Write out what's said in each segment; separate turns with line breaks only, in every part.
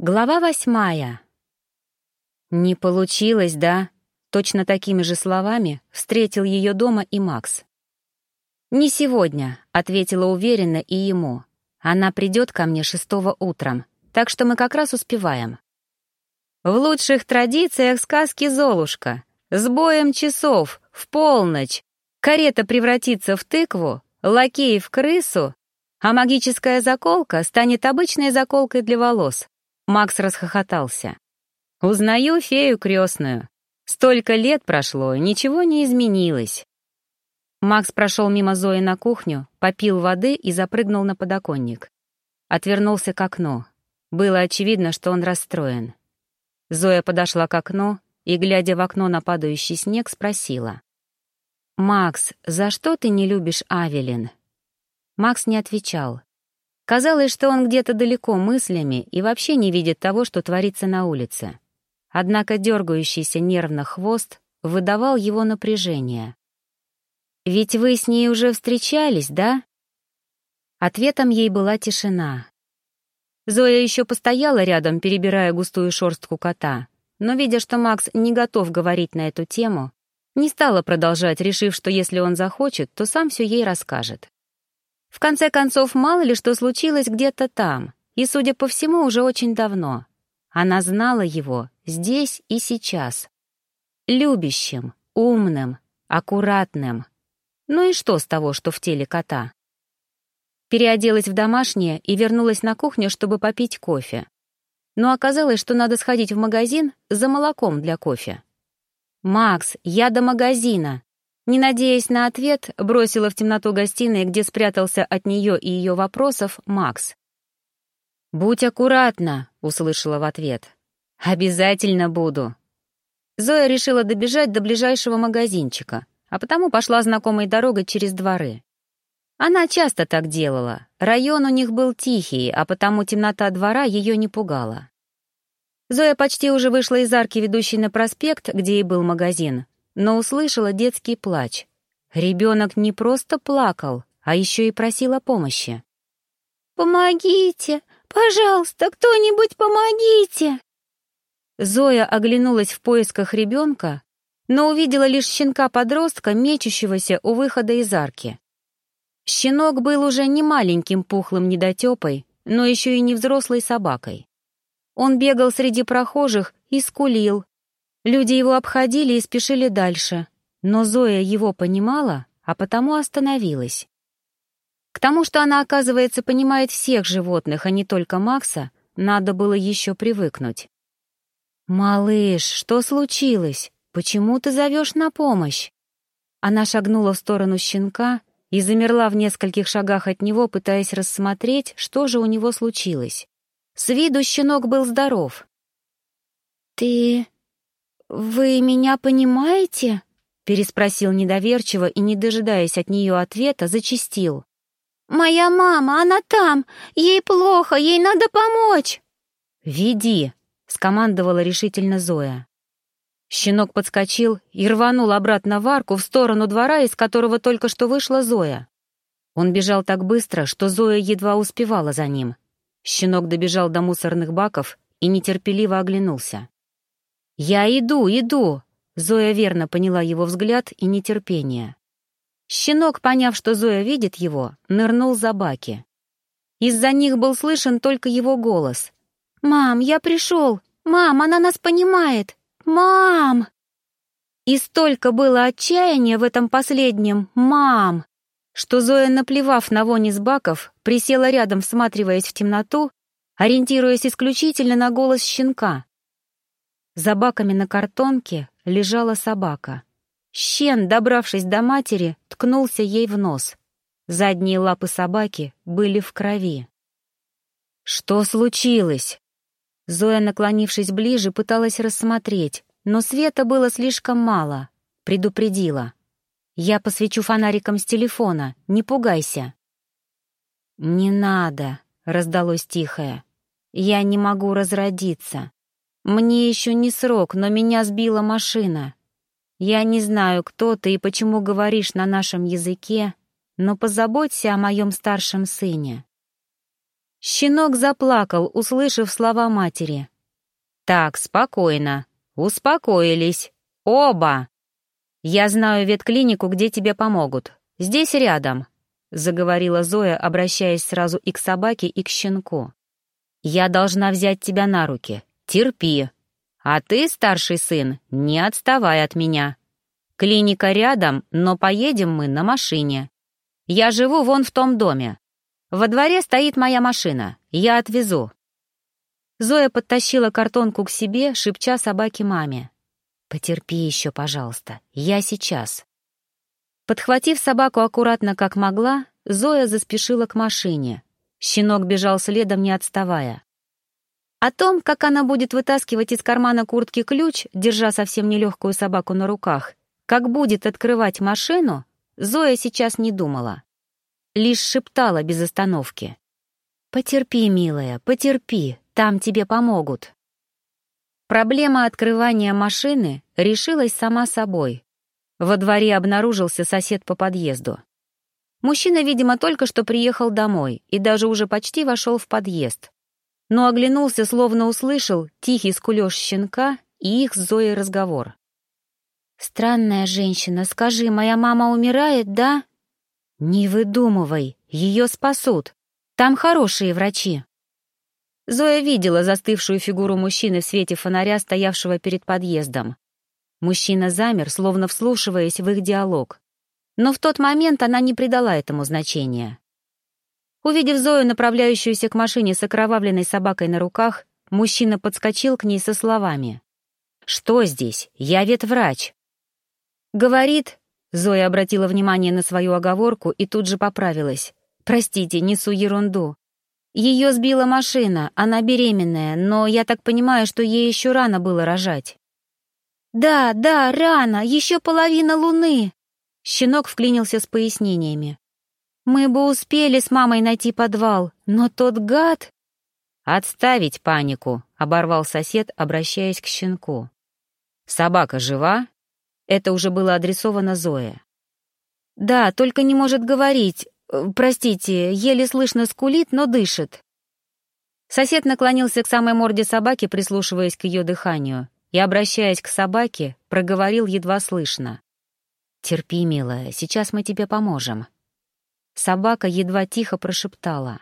Глава восьмая. «Не получилось, да?» Точно такими же словами встретил ее дома и Макс. «Не сегодня», — ответила уверенно и ему. «Она придет ко мне шестого утром, так что мы как раз успеваем». «В лучших традициях сказки Золушка. С боем часов, в полночь. Карета превратится в тыкву, лакей в крысу, а магическая заколка станет обычной заколкой для волос, Макс расхохотался. «Узнаю фею крестную. Столько лет прошло, ничего не изменилось». Макс прошел мимо Зои на кухню, попил воды и запрыгнул на подоконник. Отвернулся к окну. Было очевидно, что он расстроен. Зоя подошла к окну и, глядя в окно на падающий снег, спросила. «Макс, за что ты не любишь Авелин?» Макс не отвечал. Казалось, что он где-то далеко мыслями и вообще не видит того, что творится на улице. Однако дергающийся нервно хвост выдавал его напряжение. «Ведь вы с ней уже встречались, да?» Ответом ей была тишина. Зоя еще постояла рядом, перебирая густую шорстку кота, но, видя, что Макс не готов говорить на эту тему, не стала продолжать, решив, что если он захочет, то сам все ей расскажет. В конце концов, мало ли что случилось где-то там, и, судя по всему, уже очень давно. Она знала его здесь и сейчас. Любящим, умным, аккуратным. Ну и что с того, что в теле кота? Переоделась в домашнее и вернулась на кухню, чтобы попить кофе. Но оказалось, что надо сходить в магазин за молоком для кофе. «Макс, я до магазина!» Не надеясь на ответ, бросила в темноту гостиной, где спрятался от нее и ее вопросов Макс. «Будь аккуратна», — услышала в ответ. «Обязательно буду». Зоя решила добежать до ближайшего магазинчика, а потому пошла знакомой дорогой через дворы. Она часто так делала. Район у них был тихий, а потому темнота двора ее не пугала. Зоя почти уже вышла из арки, ведущей на проспект, где и был магазин, но услышала детский плач. Ребенок не просто плакал, а еще и просил о помощи.
«Помогите! Пожалуйста, кто-нибудь помогите!»
Зоя оглянулась в поисках ребенка, но увидела лишь щенка-подростка, мечущегося у выхода из арки. Щенок был уже не маленьким пухлым недотепой, но еще и не взрослой собакой. Он бегал среди прохожих и скулил, Люди его обходили и спешили дальше, но Зоя его понимала, а потому остановилась. К тому, что она, оказывается, понимает всех животных, а не только Макса, надо было еще привыкнуть. «Малыш, что случилось? Почему ты зовешь на помощь?» Она шагнула в сторону щенка и замерла в нескольких шагах от него, пытаясь рассмотреть, что же у него случилось. С виду щенок был здоров.
«Ты «Вы меня понимаете?» — переспросил недоверчиво и, не дожидаясь от нее ответа, зачистил. «Моя мама, она там! Ей плохо, ей надо помочь!»
«Веди!» — скомандовала решительно Зоя. Щенок подскочил и рванул обратно в арку в сторону двора, из которого только что вышла Зоя. Он бежал так быстро, что Зоя едва успевала за ним. Щенок добежал до мусорных баков и нетерпеливо оглянулся. «Я иду, иду!» Зоя верно поняла его взгляд и нетерпение. Щенок, поняв, что Зоя видит его, нырнул за баки. Из-за них был слышен только его голос.
«Мам, я пришел! Мам, она нас понимает! Мам!»
И столько было отчаяния в этом последнем «мам», что Зоя, наплевав на вонь из баков, присела рядом, всматриваясь в темноту, ориентируясь исключительно на голос щенка. За баками на картонке лежала собака. Щен, добравшись до матери, ткнулся ей в нос. Задние лапы собаки были в крови. «Что случилось?» Зоя, наклонившись ближе, пыталась рассмотреть, но света было слишком мало. Предупредила. «Я посвечу фонариком с телефона, не пугайся». «Не надо», — раздалось тихое. «Я не могу разродиться. Мне еще не срок, но меня сбила машина. Я не знаю, кто ты и почему говоришь на нашем языке, но позаботься о моем старшем сыне». Щенок заплакал, услышав слова матери. «Так, спокойно. Успокоились. Оба. Я знаю ветклинику, где тебе помогут. Здесь рядом», — заговорила Зоя, обращаясь сразу и к собаке, и к щенку. «Я должна взять тебя на руки. Терпи. А ты, старший сын, не отставай от меня. Клиника рядом, но поедем мы на машине. Я живу вон в том доме. Во дворе стоит моя машина. Я отвезу». Зоя подтащила картонку к себе, шепча собаке маме. «Потерпи еще, пожалуйста. Я сейчас». Подхватив собаку аккуратно, как могла, Зоя заспешила к машине. Щенок бежал следом, не отставая. О том, как она будет вытаскивать из кармана куртки ключ, держа совсем нелегкую собаку на руках, как будет открывать машину, Зоя сейчас не думала. Лишь шептала без остановки. «Потерпи, милая, потерпи, там тебе помогут». Проблема открывания машины решилась сама собой. Во дворе обнаружился сосед по подъезду. Мужчина, видимо, только что приехал домой и даже уже почти вошел в подъезд. Но оглянулся, словно услышал тихий скулёж щенка и их с Зоей разговор. «Странная женщина, скажи, моя мама умирает, да?» «Не выдумывай, ее спасут. Там хорошие врачи». Зоя видела застывшую фигуру мужчины в свете фонаря, стоявшего перед подъездом. Мужчина замер, словно вслушиваясь в их диалог. Но в тот момент она не придала этому значения. Увидев Зою, направляющуюся к машине с окровавленной собакой на руках, мужчина подскочил к ней со словами. «Что здесь? Я ветврач». «Говорит...» — Зоя обратила внимание на свою оговорку и тут же поправилась. «Простите, несу ерунду. Ее сбила машина, она беременная, но я так понимаю, что ей еще рано было рожать». «Да, да, рано, еще половина луны!» Щенок вклинился с пояснениями. «Мы бы успели с мамой найти подвал, но тот гад...» «Отставить панику», — оборвал сосед, обращаясь к щенку. «Собака жива?» Это уже было адресовано Зое. «Да, только не может говорить. Простите, еле слышно скулит, но дышит». Сосед наклонился к самой морде собаки, прислушиваясь к ее дыханию и, обращаясь к собаке, проговорил едва слышно. «Терпи, милая, сейчас мы тебе поможем». Собака едва тихо прошептала.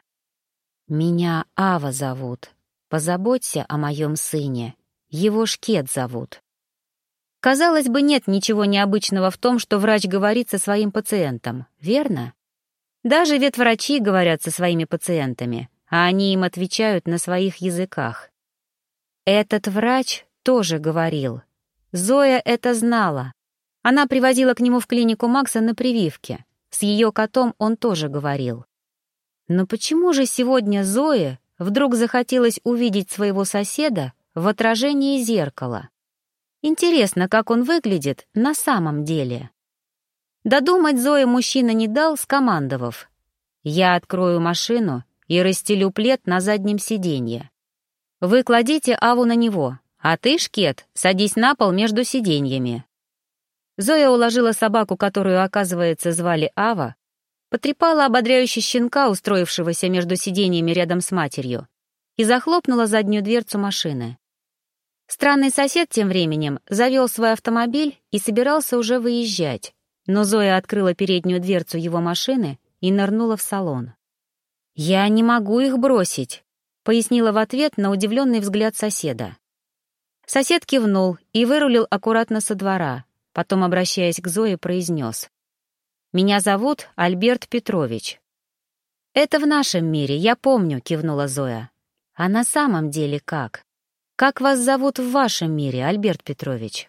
«Меня Ава зовут. Позаботься о моем сыне. Его Шкет зовут». Казалось бы, нет ничего необычного в том, что врач говорит со своим пациентом, верно? Даже ветврачи говорят со своими пациентами, а они им отвечают на своих языках. Этот врач тоже говорил. Зоя это знала. Она привозила к нему в клинику Макса на прививке. С ее котом он тоже говорил. Но почему же сегодня Зое вдруг захотелось увидеть своего соседа в отражении зеркала? Интересно, как он выглядит на самом деле. Додумать Зое мужчина не дал, скомандовав. «Я открою машину и расстелю плед на заднем сиденье. Вы кладите Аву на него, «А ты, Шкет, садись на пол между сиденьями». Зоя уложила собаку, которую, оказывается, звали Ава, потрепала ободряюще щенка, устроившегося между сиденьями рядом с матерью, и захлопнула заднюю дверцу машины. Странный сосед тем временем завел свой автомобиль и собирался уже выезжать, но Зоя открыла переднюю дверцу его машины и нырнула в салон. «Я не могу их бросить», — пояснила в ответ на удивленный взгляд соседа. Сосед кивнул и вырулил аккуратно со двора, потом, обращаясь к Зое, произнес. «Меня зовут Альберт Петрович». «Это в нашем мире, я помню», — кивнула Зоя. «А на самом деле как? Как вас зовут в вашем мире, Альберт Петрович?»